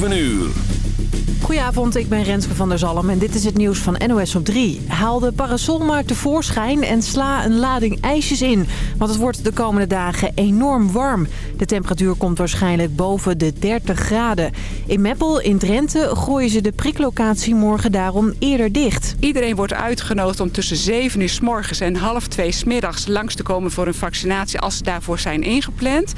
7 uur. Goedenavond, ik ben Renske van der Zalm en dit is het nieuws van NOS op 3. Haal de parasolmarkt tevoorschijn en sla een lading ijsjes in. Want het wordt de komende dagen enorm warm. De temperatuur komt waarschijnlijk boven de 30 graden. In Meppel in Drenthe gooien ze de priklocatie morgen daarom eerder dicht. Iedereen wordt uitgenodigd om tussen 7 uur s morgens en half 2 s middags langs te komen voor een vaccinatie als ze daarvoor zijn ingepland.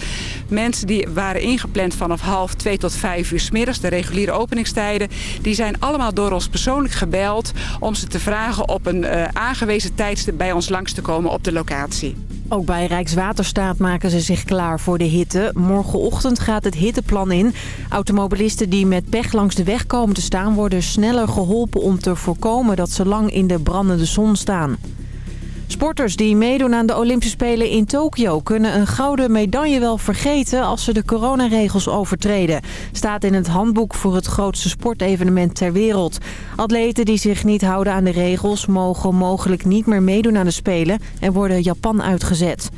Mensen die waren ingepland vanaf half 2 tot 5 uur s middags, de reguliere openingstijden, die zijn allemaal door ons persoonlijk gebeld om ze te vragen op een uh, aangewezen tijdstip bij ons langs te komen op de locatie. Ook bij Rijkswaterstaat maken ze zich klaar voor de hitte. Morgenochtend gaat het hitteplan in. Automobilisten die met pech langs de weg komen te staan... worden sneller geholpen om te voorkomen dat ze lang in de brandende zon staan. Sporters die meedoen aan de Olympische Spelen in Tokio... kunnen een gouden medaille wel vergeten als ze de coronaregels overtreden. Staat in het handboek voor het grootste sportevenement ter wereld. Atleten die zich niet houden aan de regels... mogen mogelijk niet meer meedoen aan de Spelen en worden Japan uitgezet.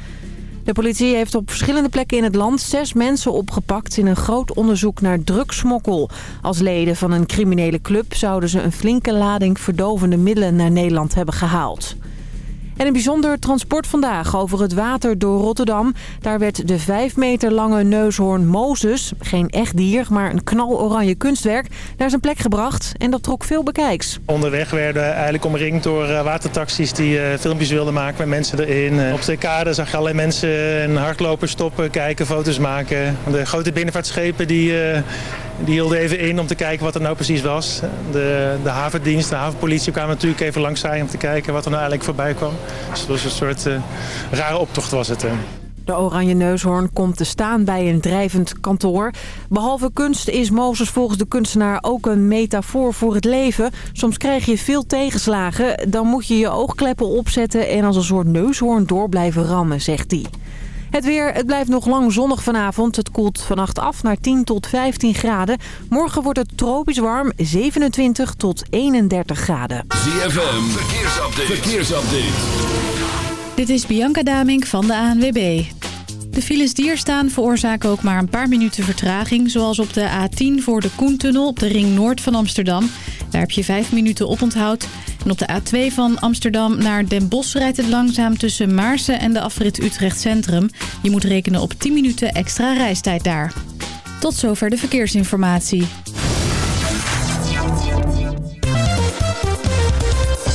De politie heeft op verschillende plekken in het land zes mensen opgepakt in een groot onderzoek naar drugsmokkel. Als leden van een criminele club zouden ze een flinke lading verdovende middelen naar Nederland hebben gehaald. En een bijzonder transport vandaag over het water door Rotterdam. Daar werd de 5 meter lange neushoorn Mozes, geen echt dier, maar een knaloranje kunstwerk, naar zijn plek gebracht. En dat trok veel bekijks. Onderweg werden we eigenlijk omringd door uh, watertaxis die uh, filmpjes wilden maken met mensen erin. Uh, op de kade zag je allerlei mensen en hardlopers stoppen, kijken, foto's maken. De grote binnenvaartschepen die, die hielden even in om te kijken wat er nou precies was. De, de havendienst, de havenpolitie kwamen natuurlijk even langs zijn om te kijken wat er nou eigenlijk voorbij kwam. Dus het was een soort uh, rare optocht was het. De oranje neushoorn komt te staan bij een drijvend kantoor. Behalve kunst is Mozes volgens de kunstenaar ook een metafoor voor het leven. Soms krijg je veel tegenslagen. Dan moet je je oogkleppen opzetten en als een soort neushoorn door blijven rammen, zegt hij. Het weer, het blijft nog lang zonnig vanavond. Het koelt vannacht af naar 10 tot 15 graden. Morgen wordt het tropisch warm, 27 tot 31 graden. ZFM, verkeersupdate. verkeersupdate. Dit is Bianca Damink van de ANWB. De files die er staan veroorzaken ook maar een paar minuten vertraging... zoals op de A10 voor de Koentunnel op de Ring Noord van Amsterdam. Daar heb je vijf minuten op onthoud. En op de A2 van Amsterdam naar Den Bosch rijdt het langzaam tussen Maarsen en de afrit Utrecht Centrum. Je moet rekenen op 10 minuten extra reistijd daar. Tot zover de verkeersinformatie.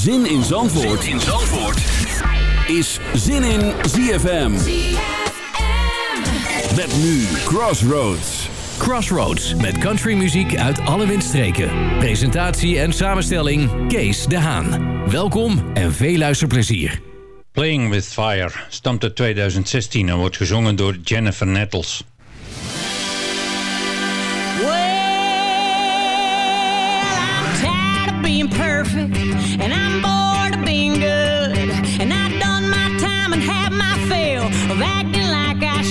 Zin in Zandvoort, in Zandvoort. is Zin in ZFM. Met nu Crossroads. Crossroads met countrymuziek uit alle windstreken. Presentatie en samenstelling Kees de Haan. Welkom en veel luisterplezier. Playing with Fire stamt uit 2016 en wordt gezongen door Jennifer Nettles. tired of being perfect and I'm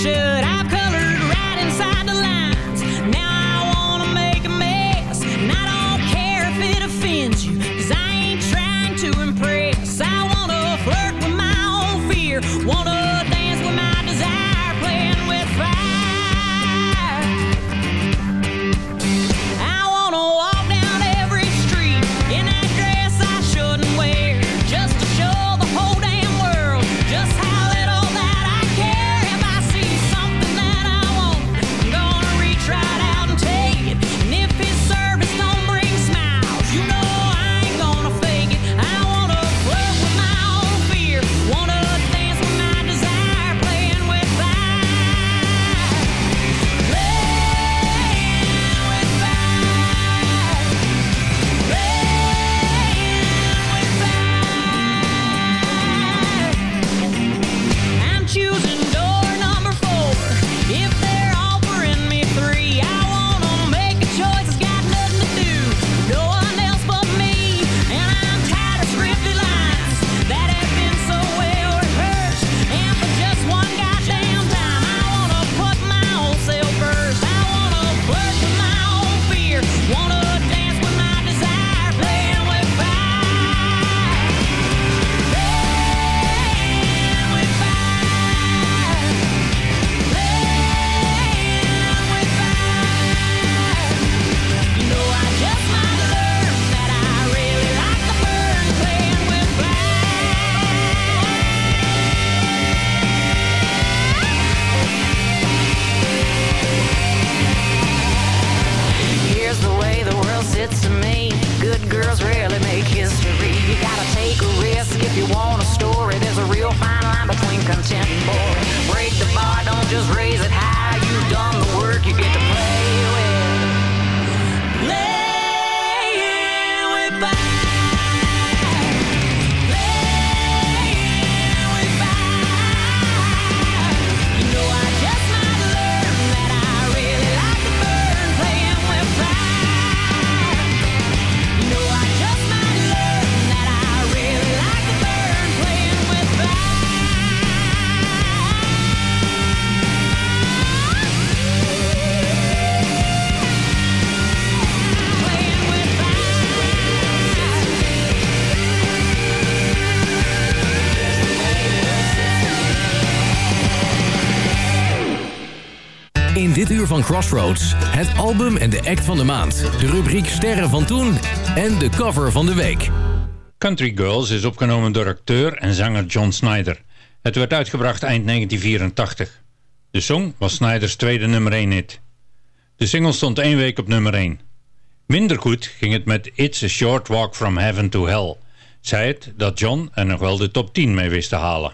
like I Het album en de act van de maand. De rubriek Sterren van Toen en de cover van de week. Country Girls is opgenomen door acteur en zanger John Snyder. Het werd uitgebracht eind 1984. De song was Snyders tweede nummer 1 hit. De single stond één week op nummer 1. Minder goed ging het met It's a Short Walk from Heaven to Hell. zei het dat John er nog wel de top 10 mee wist te halen.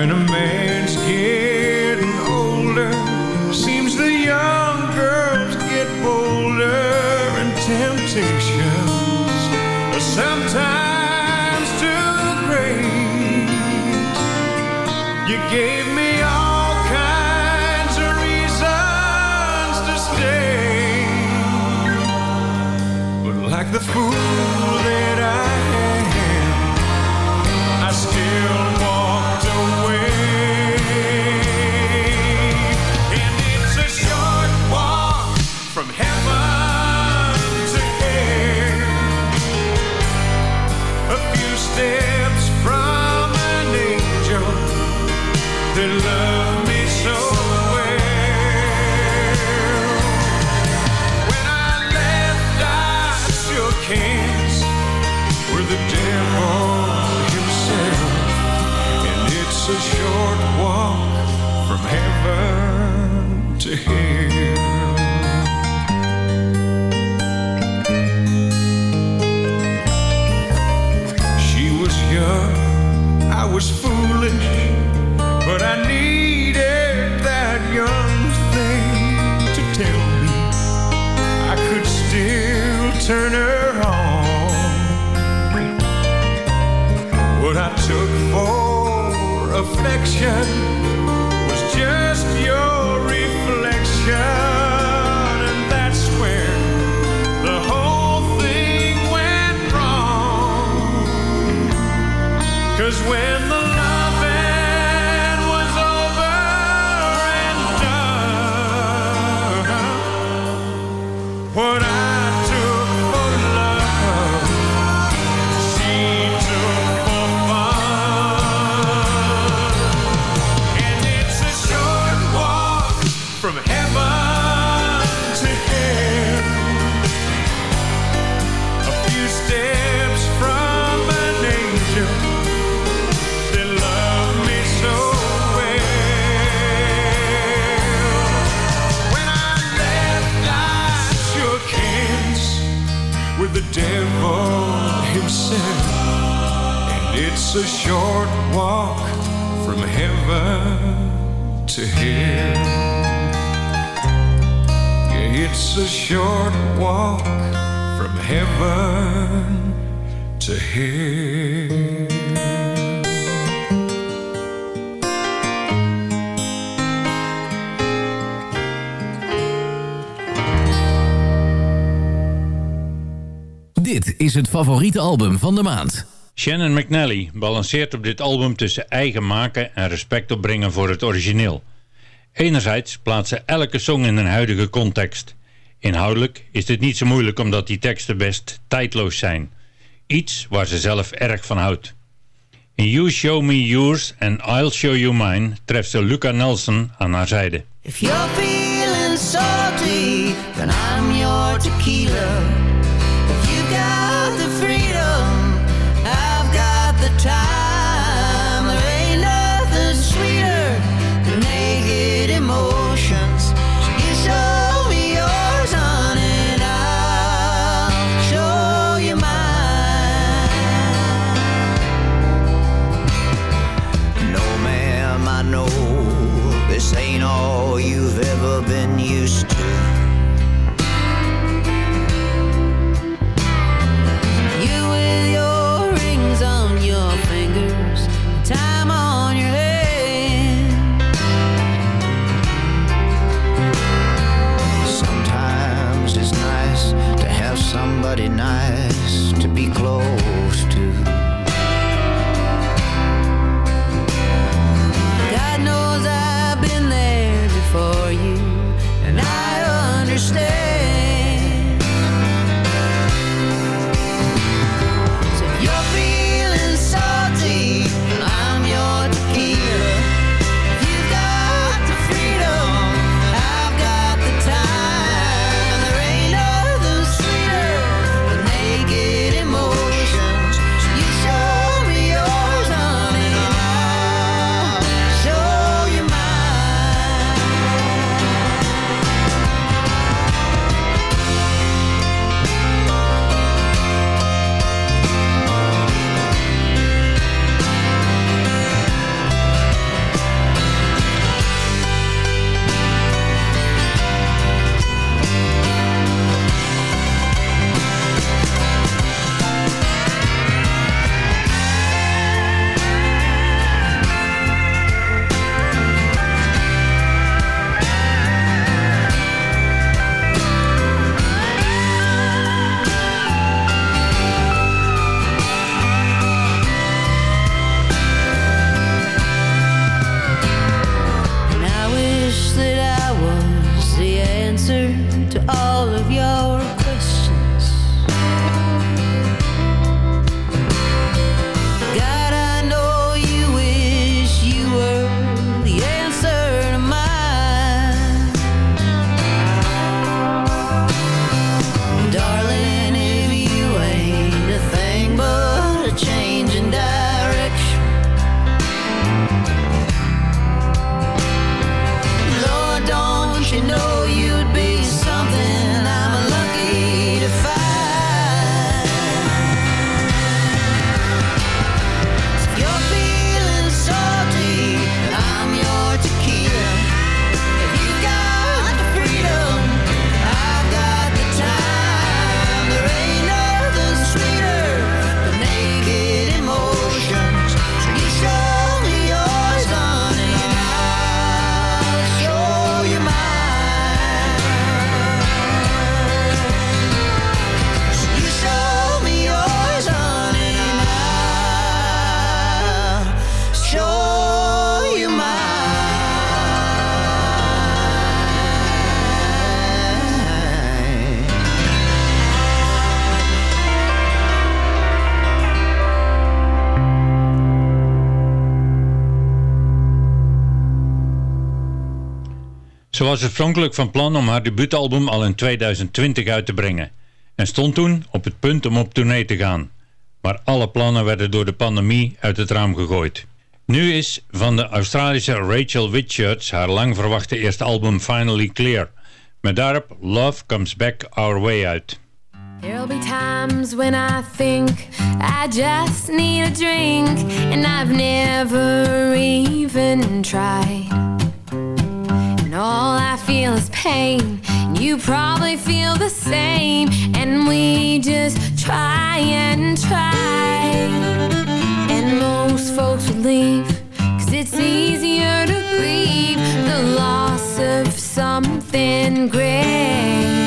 When a man's skin ocean favoriete album van de maand. Shannon McNally balanceert op dit album tussen eigen maken en respect opbrengen voor het origineel. Enerzijds plaatst ze elke song in een huidige context. Inhoudelijk is dit niet zo moeilijk omdat die teksten best tijdloos zijn. Iets waar ze zelf erg van houdt. In You Show Me Yours and I'll Show You Mine treft ze Luca Nelson aan haar zijde. If you're feeling. time I know this ain't all you've ever been used to. Was oorspronkelijk van plan om haar debuutalbum al in 2020 uit te brengen en stond toen op het punt om op tournee te gaan. Maar alle plannen werden door de pandemie uit het raam gegooid. Nu is van de Australische Rachel Whitchurch haar lang verwachte eerste album Finally Clear, met daarop Love Comes Back Our Way uit. There'll be times when I think I just need a drink and I've never even tried. Feel is pain, you probably feel the same. And we just try and try. And most folks would leave, cause it's easier to grieve the loss of something great.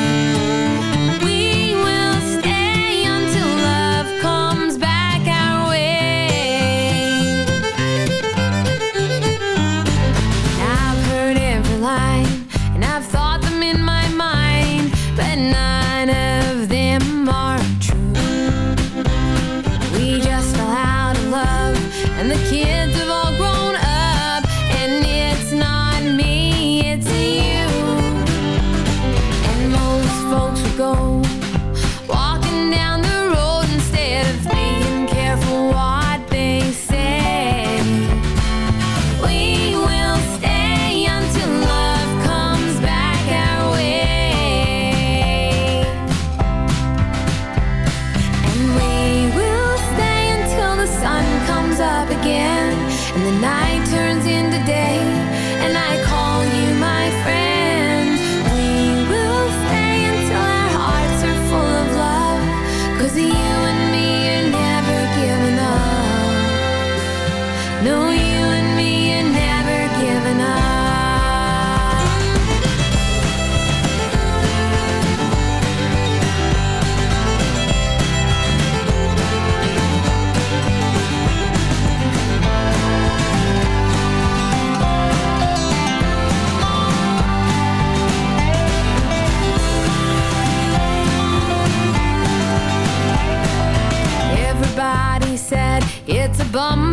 It's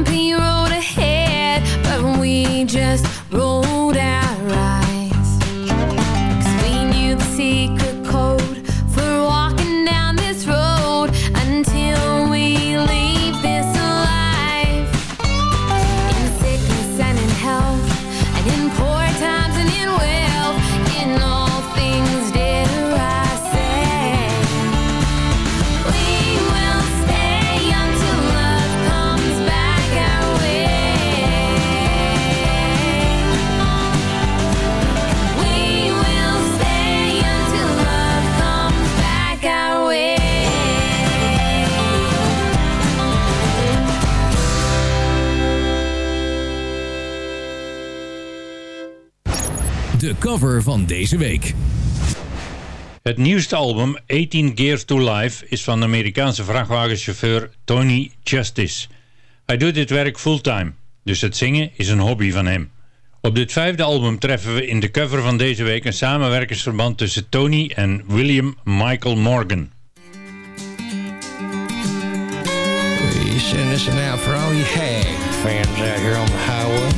cover van deze week. Het nieuwste album 18 Gears to Life is van de Amerikaanse vrachtwagenchauffeur Tony Justice. Hij doet dit werk fulltime, dus het zingen is een hobby van hem. Op dit vijfde album treffen we in de cover van deze week een samenwerkingsverband tussen Tony en William Michael Morgan. You send this one out for all you hag fans out here on the highway.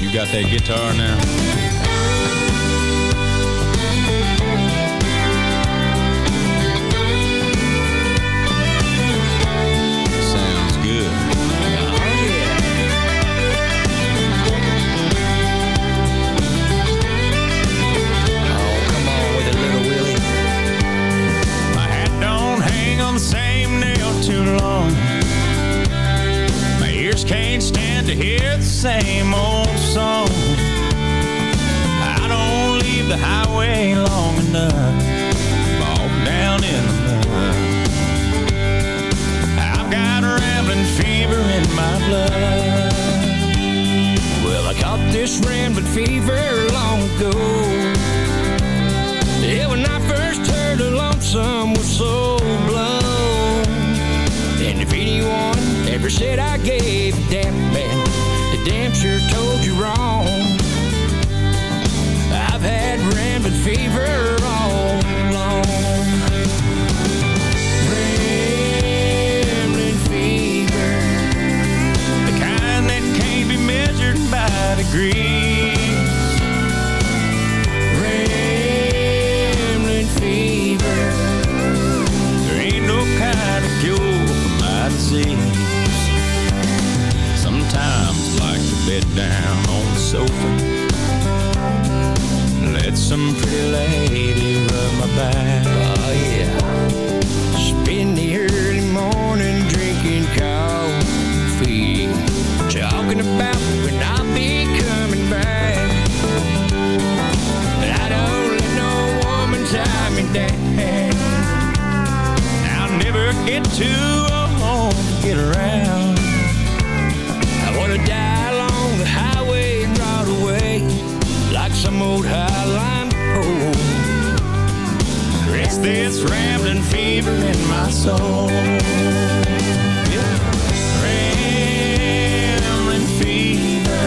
You got that guitar now? Can't to hear the same old song. I don't leave the highway long enough. Bog down in the mud. I've got a rambling fever in my blood. Well, I caught this rambling fever long ago. Yeah, when I first heard a lonesome was so blown. And if anyone ever said I gave sure told you wrong. Bed down on the sofa. Let some pretty lady rub my back. Oh yeah. Spend the early morning drinking coffee, talking about when I'll be coming back. But I don't let no woman tie me down. I'll never get too old to get around. Some old highline oh, pole. Rest this rambling fever in my soul. Yeah. Rambling fever,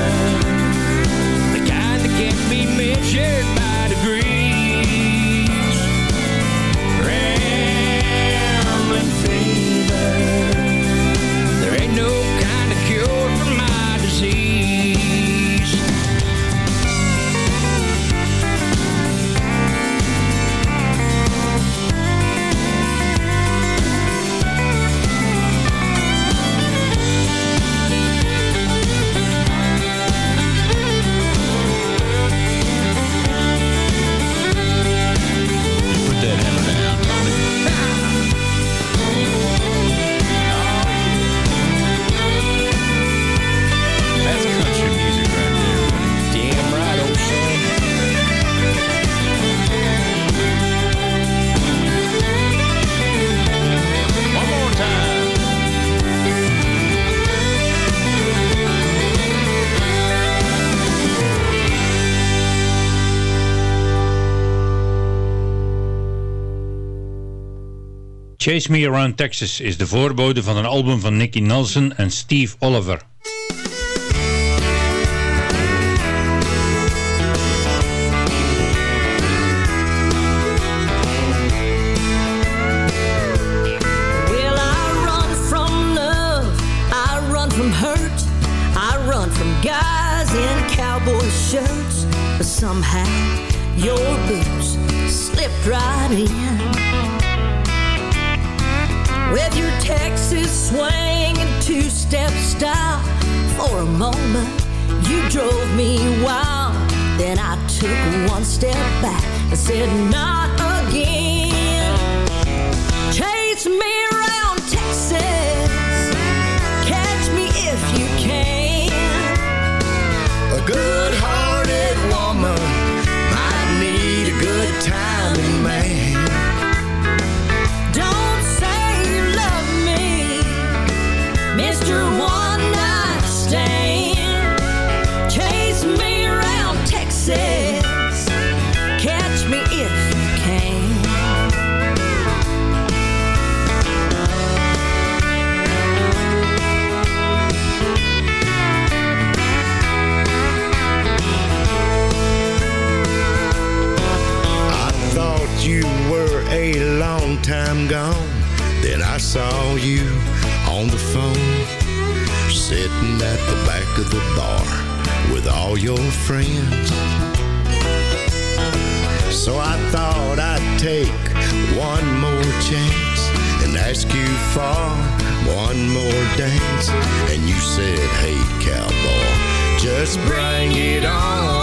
the kind that can't be measured Chase Me Around Texas is de voorbode van een album van Nicky Nelson en Steve Oliver. somehow your boots slipped right in. With your Texas swing and two step style, for a moment you drove me wild. Then I took one step back and said, Not again. Chase me saw you on the phone, sitting at the back of the bar with all your friends. So I thought I'd take one more chance and ask you for one more dance. And you said, hey, cowboy, just bring it on.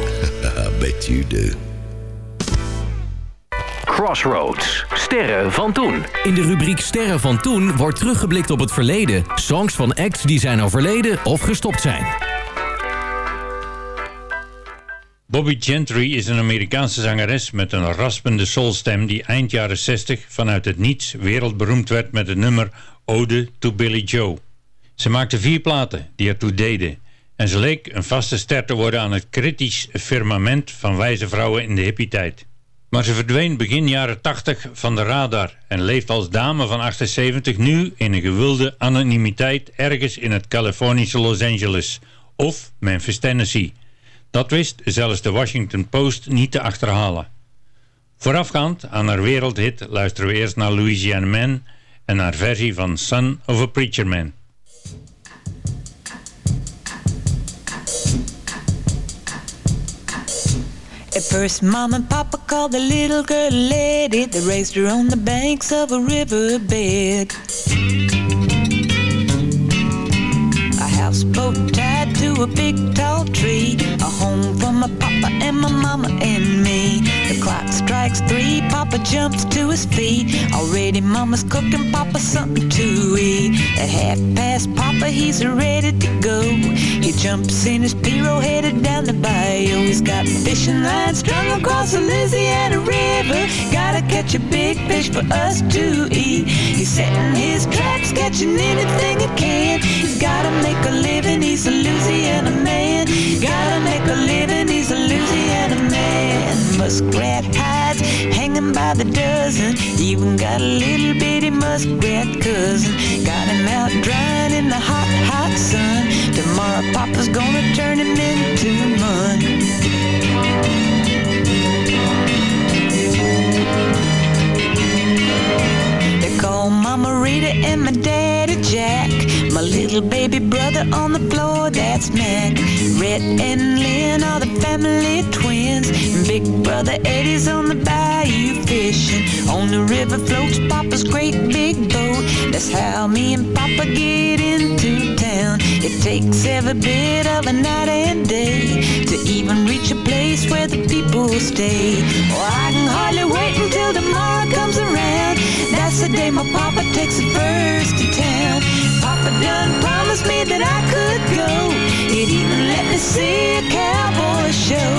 You do. Crossroads. Sterren van toen. In de rubriek Sterren van toen wordt teruggeblikt op het verleden. Songs van acts die zijn overleden of gestopt zijn. Bobby Gentry is een Amerikaanse zangeres met een raspende soulstem die eind jaren 60 vanuit het niets wereldberoemd werd met het nummer Ode to Billy Joe. Ze maakte vier platen die ertoe deden en ze leek een vaste ster te worden aan het kritisch firmament van wijze vrouwen in de hippie-tijd. Maar ze verdween begin jaren 80 van de radar en leeft als dame van 78 nu in een gewilde anonimiteit ergens in het Californische Los Angeles of Memphis, Tennessee. Dat wist zelfs de Washington Post niet te achterhalen. Voorafgaand aan haar wereldhit luisteren we eerst naar Louisiana Man en haar versie van Son of a Preacher Man. At first, Mom and Papa called the little girl lady They raised her on the banks of a riverbed. A houseboat tied to a big tall tree, a home for my papa and my mama and. The clock strikes three, Papa jumps to his feet. Already Mama's cooking Papa something to eat. At half past, Papa he's ready to go. He jumps in his pirogue headed down the bayou. He's got fishing lines strung across the Louisiana River. Gotta catch a big fish for us to eat. He's setting his traps, catching anything he can. He's gotta make a living, he's a Louisiana man. Gotta make a living, he's a Louisiana man. Muskrat hides hanging by the dozen. Even got a little bitty muskrat cousin. Got him out drying in the hot, hot sun. Tomorrow Papa's gonna turn him into mud. Call Mama Rita and my daddy Jack. My little baby brother on the floor, that's Mac. Rhett and Lynn are the family twins. Big brother Eddie's on the bayou fishing. On the river floats Papa's great big boat. That's how me and Papa get into town. It takes every bit of a night and day to even reach a place where the people stay. Oh, I can hardly wait until tomorrow comes around. That's the day my papa takes it first to town. Papa done promised me that I could go. He'd even let me see a cowboy show.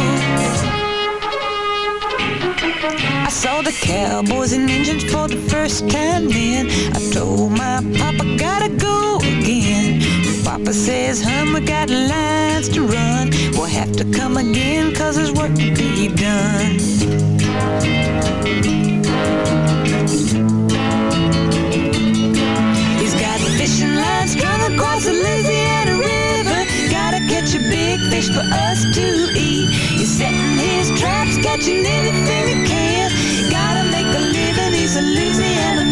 I saw the cowboys and Indians for the first time then. I told my papa, gotta go again. Papa says, hun, we got lines to run. We'll have to come again, cause there's work to be done. Fishing lines strung across the Louisiana River. Gotta catch a big fish for us to eat. He's setting his traps, catching anything he can. Gotta make a living, he's a Louisiana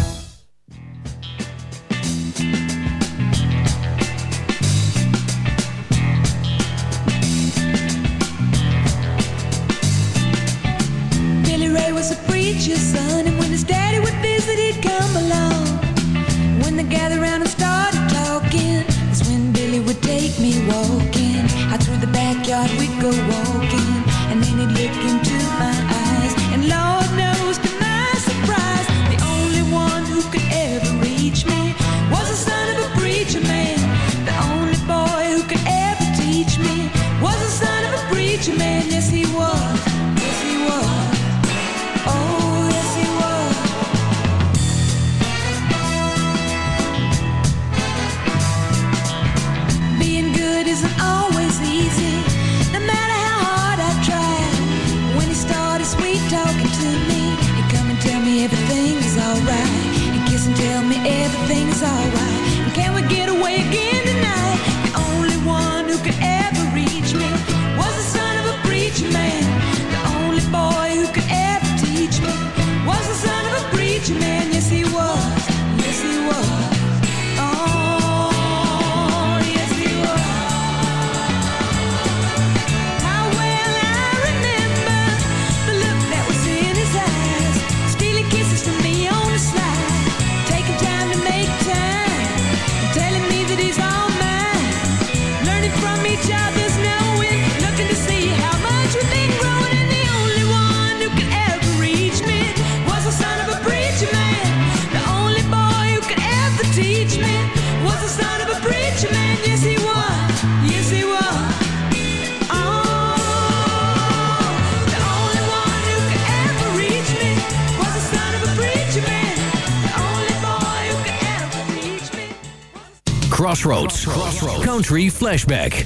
Crossroads. Country Flashback.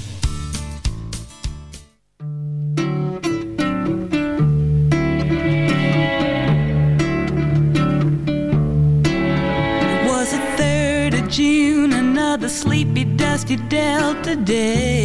It was the 3rd of June, another sleepy, dusty Delta day.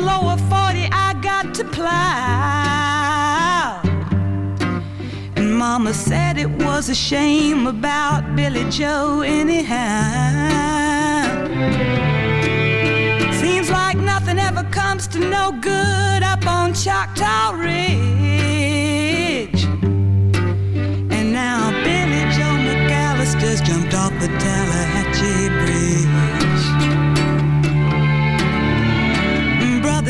Lower 40 I got to plow. And Mama said it was a shame about Billie Joe, anyhow. Seems like nothing ever comes to no good up on Choctaw Ridge. And now Billie Joe McAllister's jumped off the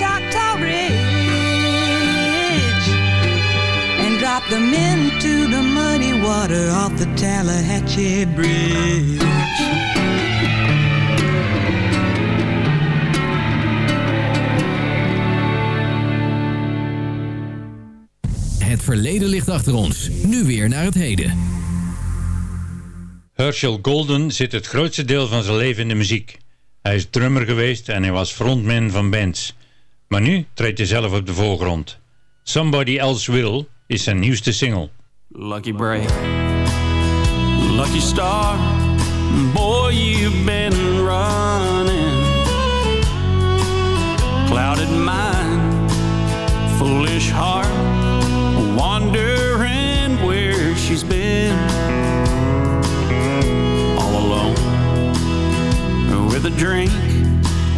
Choctaw Ridge and drop them into the muddy water off the Tallahatchie Bridge. Het verleden ligt achter ons. Nu weer naar het heden. Herschel Golden zit het grootste deel van zijn leven in de muziek. Hij is drummer geweest en hij was frontman van bands. Maar nu treedt hij zelf op de voorgrond. Somebody Else Will is zijn nieuwste single. Lucky break, lucky star, boy, you've been running. Clouded mind, foolish heart, wondering where she's been. All alone, with a drink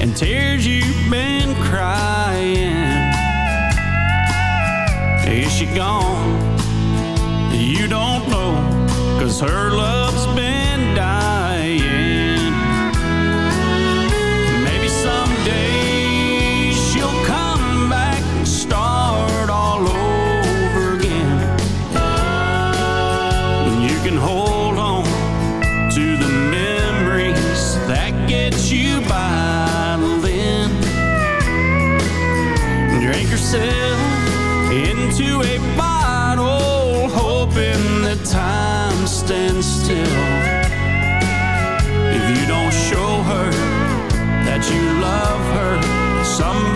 and tears you've been crying. Is she gone? You don't know, cause her love's been her,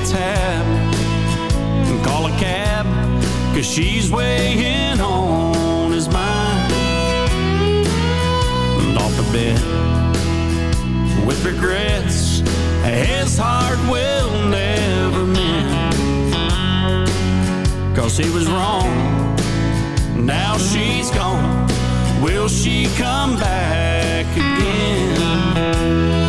the tab and call a cab, cause she's weighing on his mind. And off the bed with regrets, his heart will never mend. Cause he was wrong now she's gone. Will she come back again?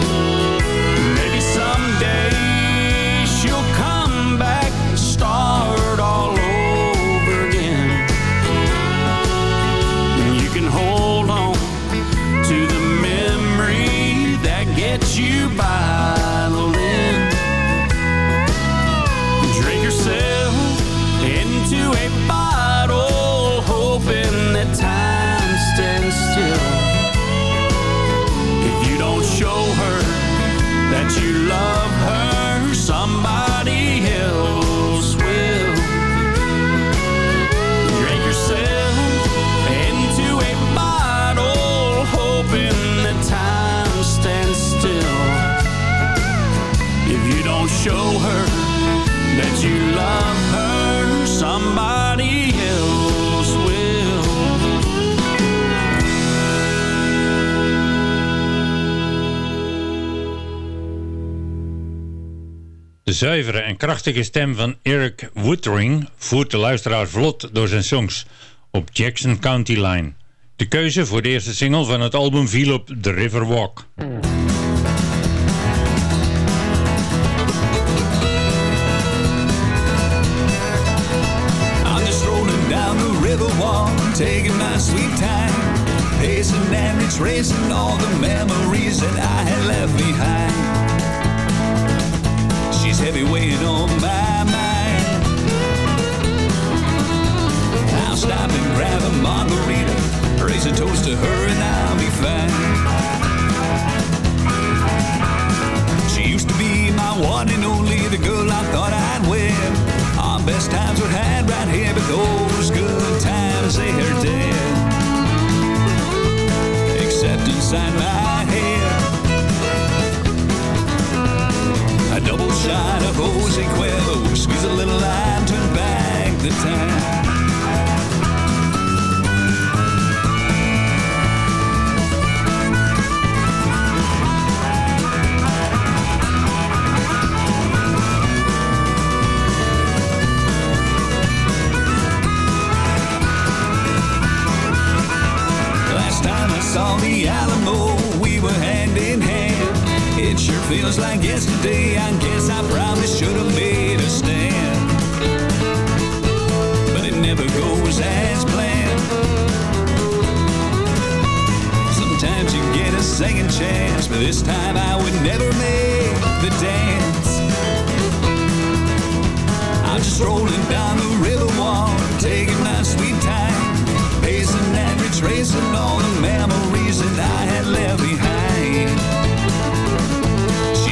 Zuivere en krachtige stem van Eric Woodring voert de luisteraar vlot door zijn songs op Jackson County Line. De keuze voor de eerste single van het album viel op The River Walk. I'm just rolling down the river walk, taking my sweet time, pacing and retracing all the memories that I had left behind. She's heavy weighing on my mind. I'll stop and grab a margarita, raise a toast to her, and I'll be fine. She used to be my one and only, the girl I thought I'd win. Our best times were had right here, but those good times, they are dead. Except inside my shot of Jose Cuervo, squeeze a little lime, turn back the time. Last time I saw the Alamo, feels like yesterday. I guess I probably should have made a stand. But it never goes as planned. Sometimes you get a second chance, but this time I would never make the dance. I'm just strolling down the river walk, taking my sweet time, pacing and retracing all the memories that I had left behind.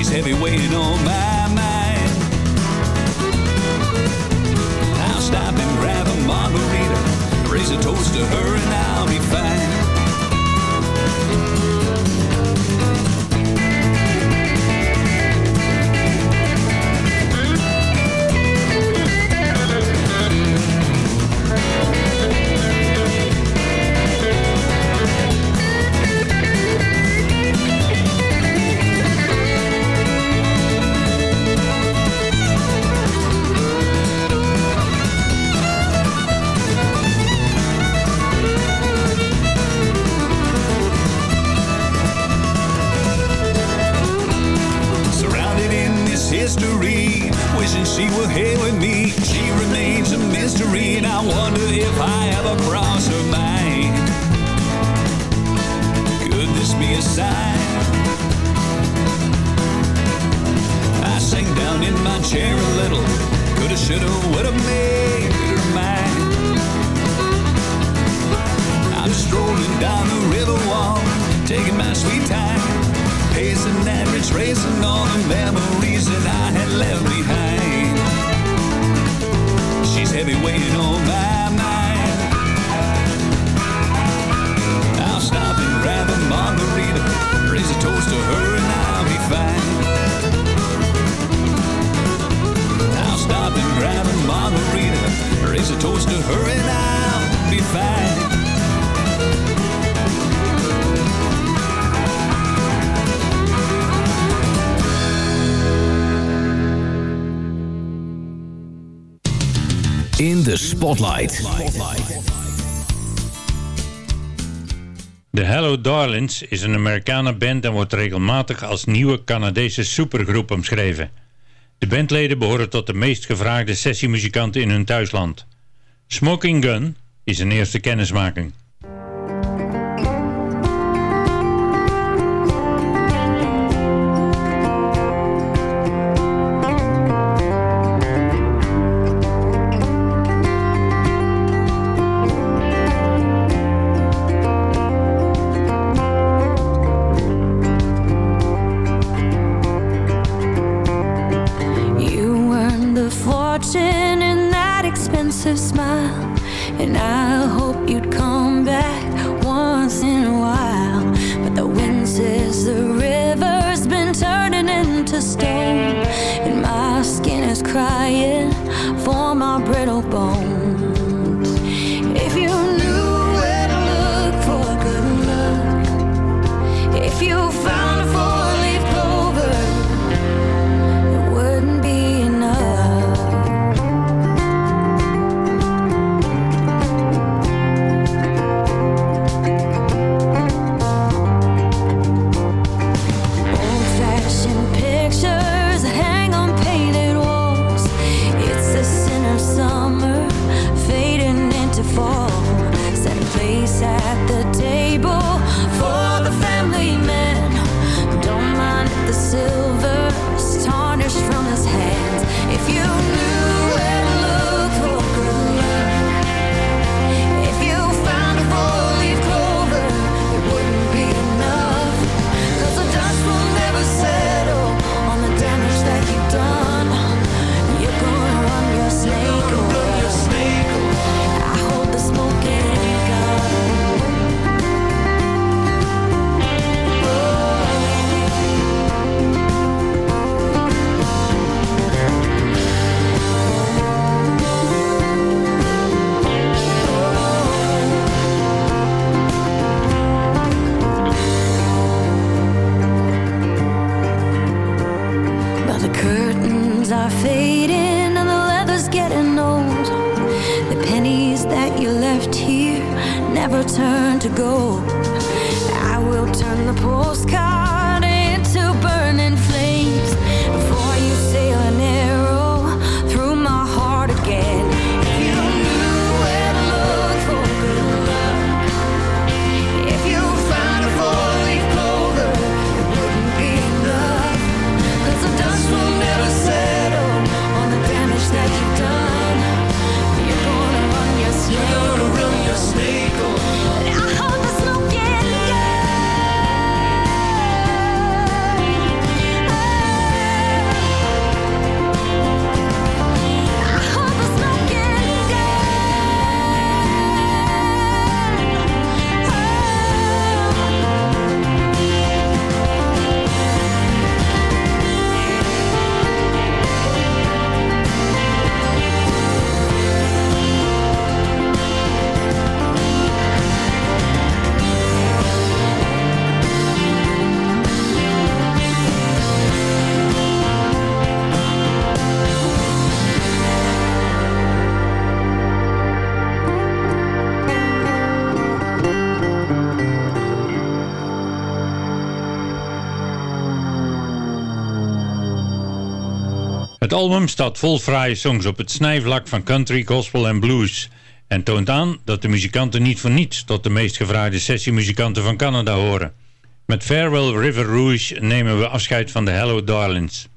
Heavy weighing on my mind. I'll stop and grab a margarita, raise a toast to her, and I'll be fine. I wonder if I ever cross her mind. Could this be a sign? I sank down in my chair a little. Coulda, shoulda, woulda made her mine. I'm strolling down the river walk, taking my sweet time, pacing and retracing all the memories that I had left behind. Heavy weighing on my mind. I'll stop and grab a margarita, raise a toast to her, and I'll be fine. I'll stop and grab a margarita, raise a toast to her, and I'll be fine. In de Spotlight. De Hello Darlings is een Amerikanen band en wordt regelmatig als nieuwe Canadese supergroep omschreven. De bandleden behoren tot de meest gevraagde sessiemuzikanten in hun thuisland. Smoking Gun is een eerste kennismaking. album staat vol fraaie songs op het snijvlak van country, gospel en blues. En toont aan dat de muzikanten niet voor niets tot de meest gevraagde sessiemuzikanten van Canada horen. Met Farewell River Rouge nemen we afscheid van de Hello Darlings.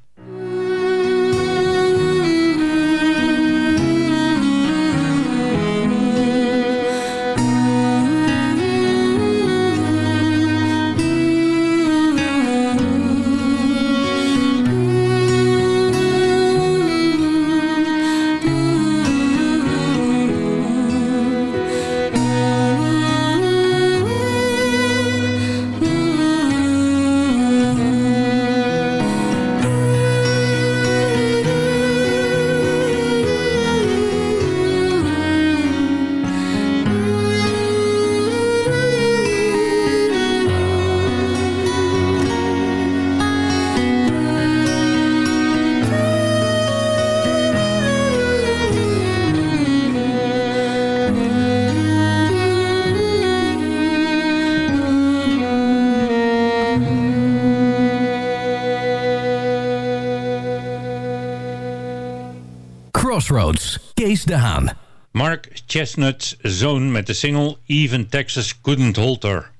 Kees de Haan. Mark Chestnut's zoon met de single Even Texas Couldn't Hold Her.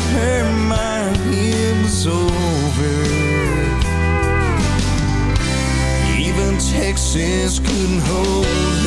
her mind, it was over. Even Texas couldn't hold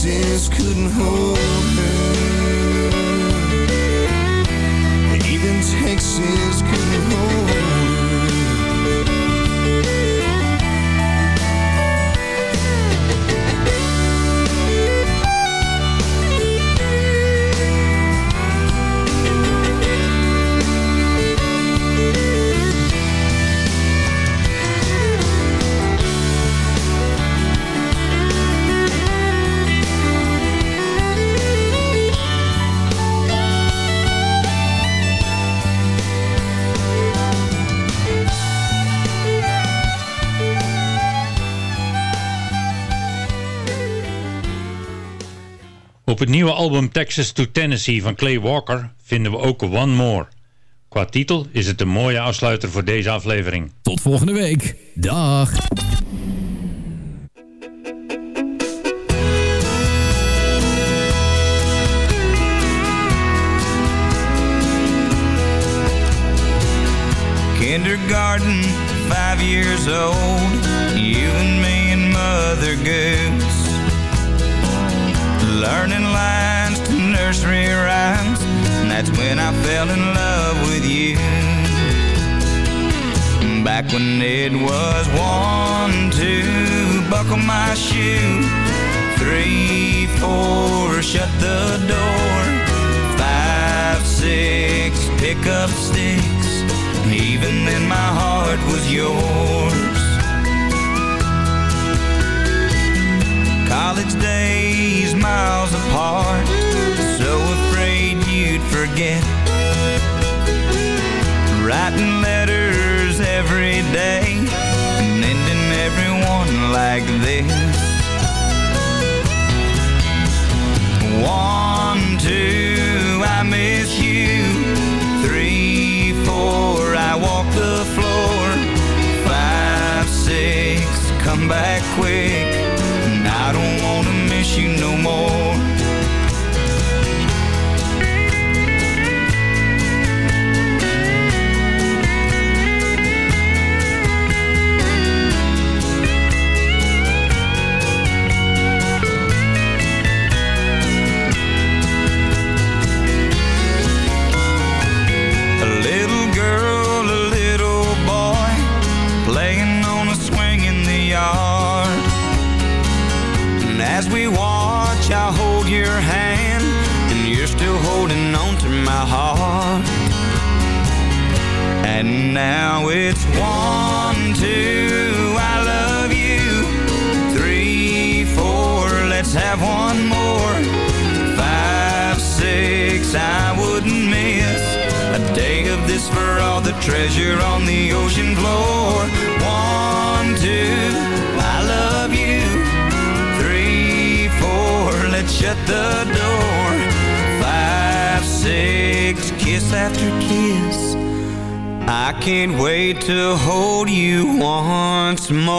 Voices couldn't hold her album Texas to Tennessee van Clay Walker vinden we ook One More. Qua titel is het een mooie afsluiter voor deze aflevering. Tot volgende week. Dag. Kindergarten, five years old, you and me and Mother Goose. Learning lines to nursery rhymes, and that's when I fell in love with you. Back when it was one, two, buckle my shoe. Three, four, shut the door. Five, six, pick up sticks. Even then my heart was yours. College days miles apart, so afraid you'd forget. Writing letters every day, and ending everyone like this. Shut the door. Five, six, kiss after kiss. I can't wait to hold you once more.